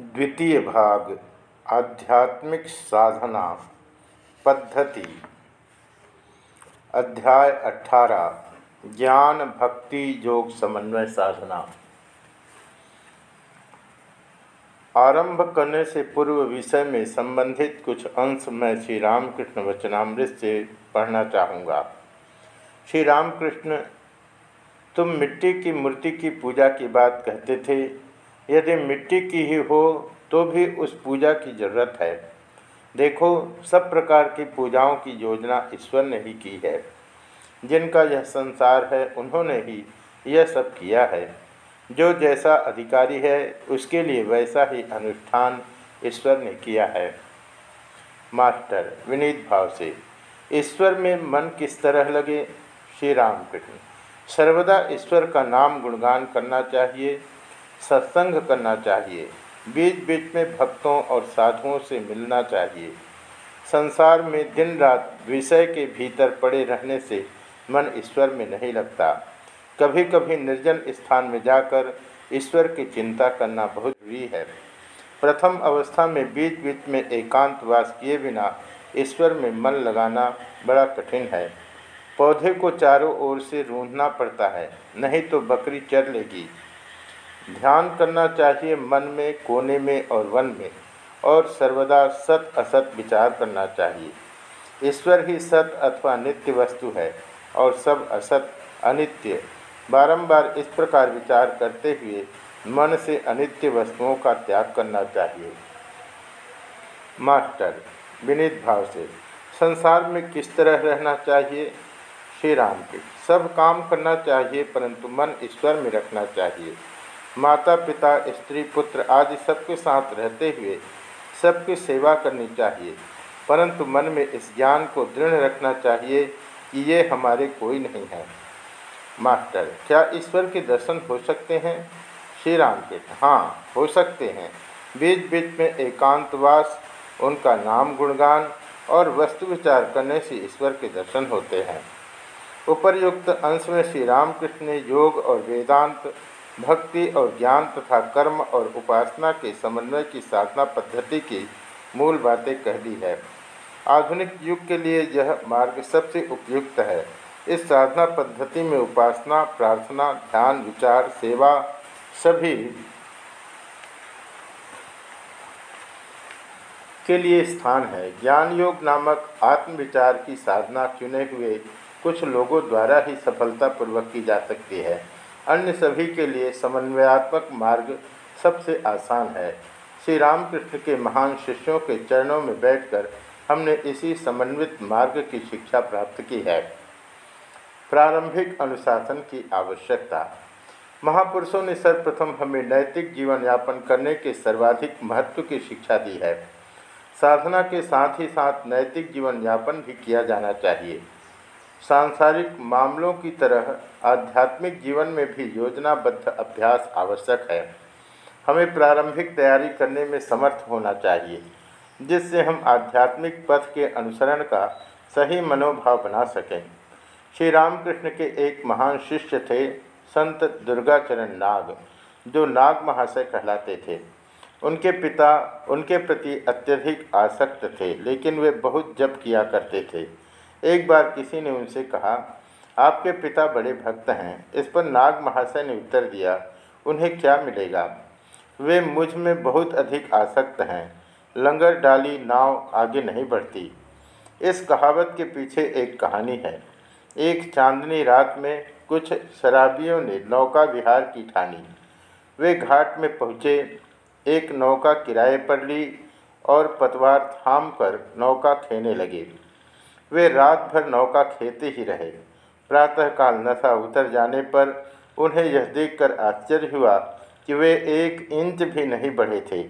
द्वितीय भाग, आध्यात्मिक साधना पद्धति। अध्याय अठारह, ज्ञान भक्ति योग समन्वय साधना। आरंभ करने से पूर्व विषय में संबंधित कुछ अंश मैं श्री रामकृष्ण वचनामृत से पढ़ना चाहूँगा। श्री रामकृष्ण, तुम मिट्टी की मूर्ति की पूजा की बात कहते थे यदि मिट्टी की ही हो तो भी उस पूजा की ज़रूरत है। देखो, सब प्रकार की पूजाओं की योजना ईश्वर ने ही की है। जिनका यह संसार है, उन्होंने ही यह सब किया है। जो जैसा अधिकारी है, उसके लिए वैसा ही अनुष्ठान ईश्वर ने किया है। मास्टर, विनीत भाव से, ईश्वर में मन किस तरह लगे? श्री राम कृष्ण सर्वदा ईश्वर का नाम गुणगान करना चाहिए। सत्संग करना चाहिए। बीच बीच में भक्तों और साधुओं से मिलना चाहिए। संसार में दिन रात विषय के भीतर पड़े रहने से मन ईश्वर में नहीं लगता। कभी कभी निर्जन स्थान में जाकर ईश्वर की चिंता करना बहुत ज़रूरी है। प्रथम अवस्था में बीच बीच में एकांतवास किए बिना ईश्वर में मन लगाना बड़ा कठिन है। पौधे को चारों ओर से रूंधना पड़ता है, नहीं तो बकरी चर लेगी। ध्यान करना चाहिए मन में, कोने में और वन में, और सर्वदा सत असत विचार करना चाहिए। ईश्वर ही सत अथवा नित्य वस्तु है, और सब असत अनित्य। बारंबार इस प्रकार विचार करते हुए मन से अनित्य वस्तुओं का त्याग करना चाहिए। मास्टर, विनीत भाव से, संसार में किस तरह रहना चाहिए? श्री राम के, सब काम करना चाहिए, परंतु मन ईश्वर में रखना चाहिए। माता पिता स्त्री, पुत्र आदि सबके साथ रहते हुए सबकी सेवा करनी चाहिए। परंतु मन में इस ज्ञान को दृढ़ रखना चाहिए कि ये हमारे कोई नहीं है। मास्टर, क्या ईश्वर के दर्शन हो सकते हैं? श्री राम के हाँ हो सकते हैं। बीच बीच में एकांतवास, उनका नाम गुणगान और वस्तु विचार करने से ईश्वर के दर्शन होते हैं। उपर्युक्त अंश में श्री रामकृष्ण ने योग और वेदांत भक्ति और ज्ञान तथा कर्म और उपासना के समन्वय की साधना पद्धति की मूल बातें कह दी है। आधुनिक युग के लिए यह मार्ग सबसे उपयुक्त है। इस साधना पद्धति में उपासना, प्रार्थना, ध्यान, विचार, सेवा सभी के लिए स्थान है। ज्ञान योग नामक आत्मविचार की साधना चुने हुए कुछ लोगों द्वारा ही सफलतापूर्वक की जा सकती है। अन्य सभी के लिए समन्वयात्मक मार्ग सबसे आसान है। श्री रामकृष्ण के महान शिष्यों के चरणों में बैठकर हमने इसी समन्वित मार्ग की शिक्षा प्राप्त की है। प्रारंभिक अनुशासन की आवश्यकता। महापुरुषों ने सर्वप्रथम हमें नैतिक जीवन यापन करने के सर्वाधिक महत्व की शिक्षा दी है। साधना के साथ ही साथ नैतिक जीवन यापन भी किया जाना चाहिए। सांसारिक मामलों की तरह आध्यात्मिक जीवन में भी योजनाबद्ध अभ्यास आवश्यक है। हमें प्रारंभिक तैयारी करने में समर्थ होना चाहिए, जिससे हम आध्यात्मिक पथ के अनुसरण का सही मनोभाव बना सकें। श्री रामकृष्ण के एक महान शिष्य थे संत दुर्गाचरण नाग, जो नाग महाशय कहलाते थे। उनके पिता, उनके प्रति अत्यधिक आसक्त थे, लेकिन वे बहुत जप किया करते थे। एक बार किसी ने उनसे कहा, आपके पिता बड़े भक्त हैं, इस पर नाग महाशय ने उत्तर दिया, उन्हें क्या मिलेगा? वे मुझमें बहुत अधिक आसक्त हैं, लंगर डाली नाव आगे नहीं बढ़ती। इस कहावत के पीछे एक कहानी है। एक चांदनी रात में कुछ शराबियों ने नौका विहार की ठानी। वे घाट में पहुँचे, एक नौका किराए पर ली और पतवार थाम कर नौका खेने लगे। वे रात भर नौका खेते ही रहे। प्रातःकाल नशा उतर जाने पर उन्हें यह देखकर आश्चर्य हुआ कि वे एक इंच भी नहीं बढ़े थे।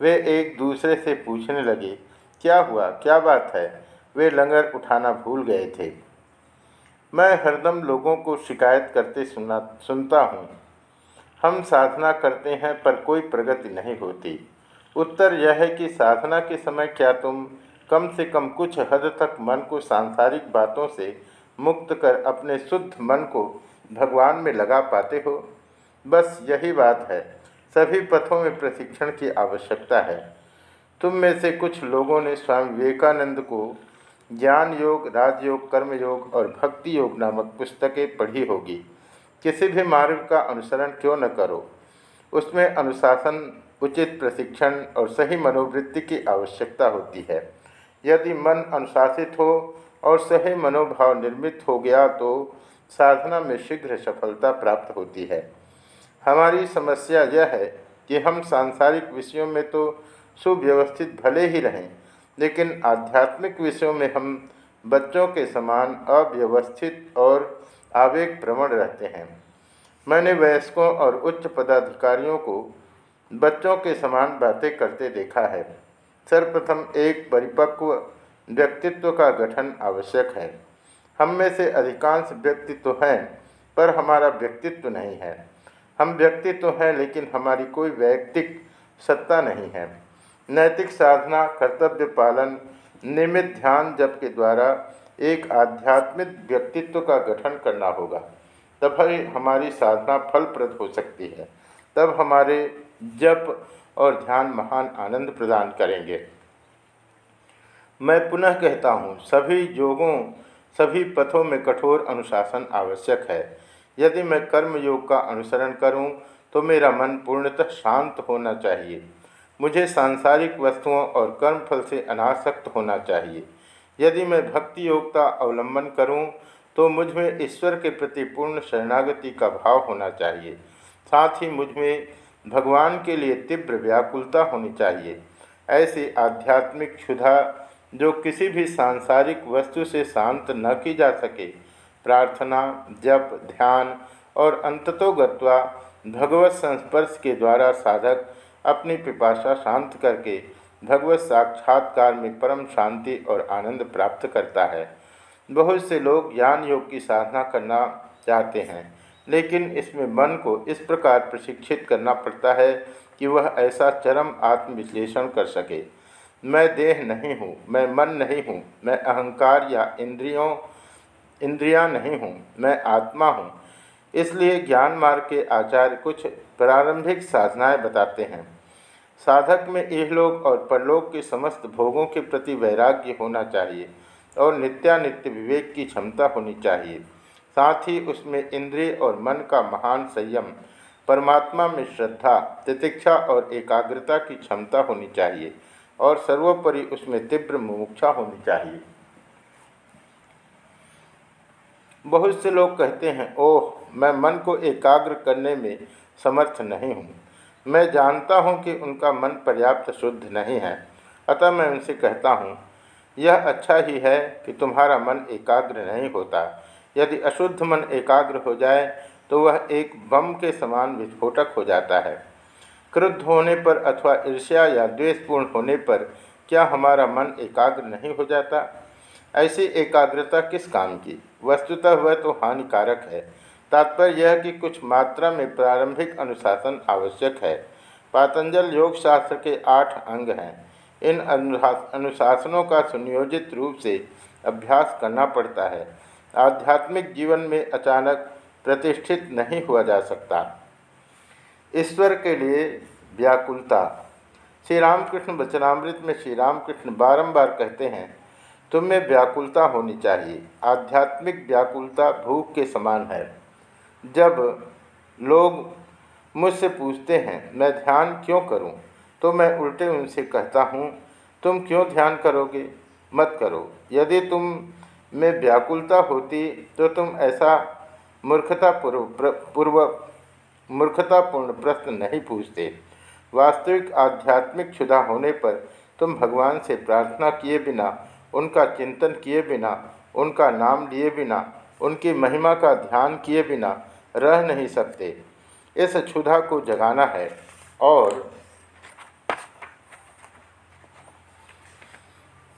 वे एक दूसरे से पूछने लगे, क्या हुआ? क्या बात है? वे लंगर उठाना भूल गए थे। मैं हरदम लोगों को शिकायत करते सुना, सुनता हूँ। हम साधना करते हैं पर कोई प्रगति नहीं होती। उत्तर यह है कि साधना के समय क्या तुम कम से कम कुछ हद तक मन को सांसारिक बातों से मुक्त कर अपने शुद्ध मन को भगवान में लगा पाते हो। बस यही बात है। सभी पथों में प्रशिक्षण की आवश्यकता है। तुम में से कुछ लोगों ने स्वामी विवेकानंद को ज्ञान योग, राजयोग, कर्मयोग और भक्ति योग नामक पुस्तकें पढ़ी होगी। किसी भी मार्ग का अनुसरण क्यों न करो। उसमें अनुशासन, उचित प्रशिक्षण और सही मनोवृत्ति की आवश्यकता होती है। यदि मन अनुशासित हो और सही मनोभाव निर्मित हो गया तो साधना में शीघ्र सफलता प्राप्त होती है। हमारी समस्या यह है कि हम सांसारिक विषयों में तो सुव्यवस्थित भले ही रहें, लेकिन आध्यात्मिक विषयों में हम बच्चों के समान अव्यवस्थित और आवेग प्रवण रहते हैं। मैंने वयस्कों और उच्च पदाधिकारियों को बच्चों के समान बातें करते देखा है। सर्वप्रथम एक परिपक्व व्यक्तित्व का गठन आवश्यक है। हम में से अधिकांश व्यक्तित्व हैं, पर हमारा व्यक्तित्व नहीं है। हम व्यक्तित्व हैं, लेकिन हमारी कोई वैयक्तिक सत्ता नहीं है। नैतिक साधना, कर्तव्य पालन, नियमित ध्यान जप के द्वारा एक आध्यात्मिक व्यक्तित्व का गठन करना होगा। तब हमारी साधना फलप्रद हो सकती है। तब हमारे जप और ध्यान महान आनंद प्रदान करेंगे। मैं पुनः कहता हूँ सभी योगों सभी पथों में कठोर अनुशासन आवश्यक है। यदि मैं कर्म योग का अनुसरण करूँ तो मेरा मन पूर्णतः शांत होना चाहिए। मुझे सांसारिक वस्तुओं और कर्मफल से अनासक्त होना चाहिए। यदि मैं भक्ति योग का अवलंबन करूँ, तो मुझमें ईश्वर के प्रति पूर्ण शरणागति का भाव होना चाहिए। साथ ही मुझमें भगवान के लिए तीव्र व्याकुलता होनी चाहिए। ऐसी आध्यात्मिक क्षुधा जो किसी भी सांसारिक वस्तु से शांत न की जा सके। प्रार्थना, जप, ध्यान और अंततोगत्वा भगवत संस्पर्श के द्वारा साधक अपनी पिपाशा शांत करके भगवत साक्षात्कार में परम शांति और आनंद प्राप्त करता है। बहुत से लोग ज्ञान योग की साधना करना चाहते हैं। लेकिन इसमें मन को इस प्रकार प्रशिक्षित करना पड़ता है कि वह ऐसा चरम आत्मविश्लेषण कर सके। मैं देह नहीं हूँ, मैं मन नहीं हूँ, मैं अहंकार या इंद्रियों, इंद्रियाँ नहीं हूँ, मैं आत्मा हूँ। इसलिए ज्ञान मार्ग के आचार्य कुछ प्रारंभिक साधनाएँ बताते हैं। साधक में इहलोक और परलोक के समस्त भोगों के प्रति वैराग्य होना चाहिए और नित्यानित्य विवेक की क्षमता होनी चाहिए। साथ ही उसमें इंद्रिय और मन का महान संयम, परमात्मा में श्रद्धा, तितिक्षा और एकाग्रता की क्षमता होनी चाहिए और सर्वोपरि उसमें तीव्र मुमुक्षा होनी चाहिए। बहुत से लोग कहते हैं, ओह, मैं मन को एकाग्र करने में समर्थ नहीं हूँ। मैं जानता हूँ कि उनका मन पर्याप्त शुद्ध नहीं है, अतः मैं उनसे कहता हूँ, यह अच्छा ही है कि तुम्हारा मन एकाग्र नहीं होता। यदि अशुद्ध मन एकाग्र हो जाए तो वह एक बम के समान विस्फोटक हो जाता है। क्रुद्ध होने पर अथवा ईर्ष्या या द्वेषपूर्ण होने पर क्या हमारा मन एकाग्र नहीं हो जाता? ऐसी एकाग्रता किस काम की? वस्तुतः वह तो हानिकारक है। तात्पर्य यह कि कुछ मात्रा में प्रारंभिक अनुशासन आवश्यक है। पातंजल योग शास्त्र के आठ अंग हैं। इन अनुशासनों का सुनियोजित रूप से अभ्यास करना पड़ता है। आध्यात्मिक जीवन में अचानक प्रतिष्ठित नहीं हुआ जा सकता। ईश्वर के लिए व्याकुलता। श्री रामकृष्ण वचनामृत में श्री रामकृष्ण बारंबार कहते हैं तुम में व्याकुलता होनी चाहिए। आध्यात्मिक व्याकुलता भूख के समान है। जब लोग मुझसे पूछते हैं मैं ध्यान क्यों करूँ, तो मैं उल्टे उनसे कहता हूँ, तुम क्यों ध्यान करोगे? मत करो। यदि तुम में व्याकुलता होती तो तुम ऐसा मूर्खतापूर्व पूर्व मूर्खतापूर्ण प्रश्न नहीं पूछते। वास्तविक आध्यात्मिक क्षुधा होने पर तुम भगवान से प्रार्थना किए बिना, उनका चिंतन किए बिना, उनका नाम लिए बिना, उनकी महिमा का ध्यान किए बिना रह नहीं सकते। इस क्षुधा को जगाना है और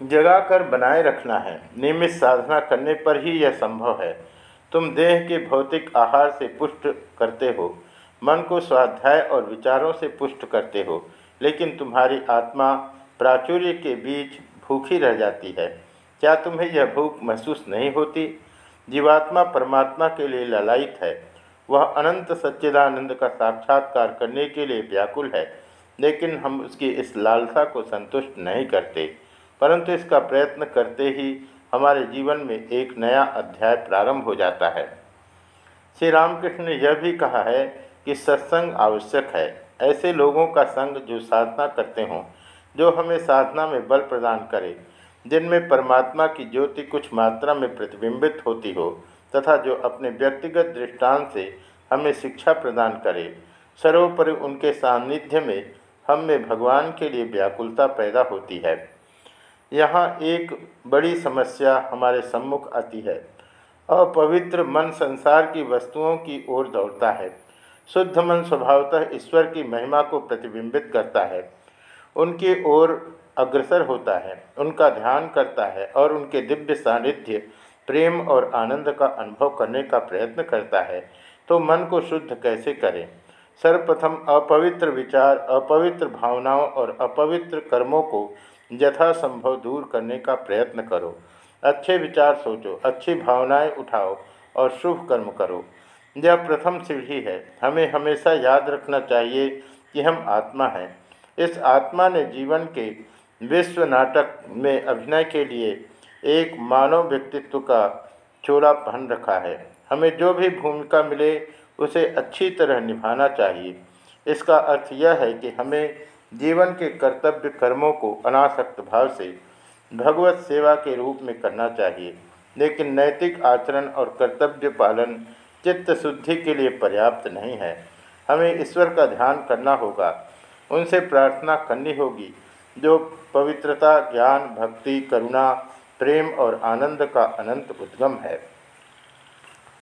जगाकर बनाए रखना है। नियमित साधना करने पर ही यह संभव है। तुम देह के भौतिक आहार से पुष्ट करते हो, मन को स्वाध्याय और विचारों से पुष्ट करते हो, लेकिन तुम्हारी आत्मा प्राचुर्य के बीच भूखी रह जाती है। क्या तुम्हें यह भूख महसूस नहीं होती? जीवात्मा परमात्मा के लिए ललायित है। वह अनंत सच्चिदानंद का साक्षात्कार करने के लिए व्याकुल है, लेकिन हम उसकी इस लालसा को संतुष्ट नहीं करते। परंतु इसका प्रयत्न करते ही हमारे जीवन में एक नया अध्याय प्रारंभ हो जाता है। श्री रामकृष्ण ने यह भी कहा है कि सत्संग आवश्यक है। ऐसे लोगों का संग जो साधना करते हों, जो हमें साधना में बल प्रदान करे, जिनमें परमात्मा की ज्योति कुछ मात्रा में प्रतिबिंबित होती हो, तथा जो अपने व्यक्तिगत दृष्टांत से हमें शिक्षा प्रदान करे, सर्वोपरि उनके सान्निध्य में हम में भगवान के लिए व्याकुलता पैदा होती है। यहाँ एक बड़ी समस्या हमारे सम्मुख आती है। अपवित्र मन संसार की वस्तुओं की ओर दौड़ता है। शुद्ध मन स्वभावतः ईश्वर की महिमा को प्रतिबिंबित करता है। उनकी ओर अग्रसर होता है, उनका ध्यान करता है और उनके दिव्य सानिध्य, प्रेम और आनंद का अनुभव करने का प्रयत्न करता है। तो मन को शुद्ध कैसे करें? सर्वप्रथम अपवित्र विचार, अपवित्र भावनाओं और अपवित्र कर्मों को यथासंभव दूर करने का प्रयत्न करो। अच्छे विचार सोचो, अच्छी भावनाएँ उठाओ और शुभ कर्म करो। यह प्रथम सीढ़ी है। हमें हमेशा याद रखना चाहिए कि हम आत्मा हैं। इस आत्मा ने जीवन के विश्व नाटक में अभिनय के लिए एक मानव व्यक्तित्व का चोला पहन रखा है। हमें जो भी भूमिका मिले, उसे अच्छी तरह निभाना चाहिए। इसका अर्थ यह है कि हमें जीवन के कर्तव्य कर्मों को अनासक्त भाव से भगवत सेवा के रूप में करना चाहिए। लेकिन नैतिक आचरण और कर्तव्य पालन चित्त शुद्धि के लिए पर्याप्त नहीं है। हमें ईश्वर का ध्यान करना होगा। उनसे प्रार्थना करनी होगी। जो पवित्रता, ज्ञान, भक्ति, करुणा, प्रेम और आनंद का अनंत उद्गम है।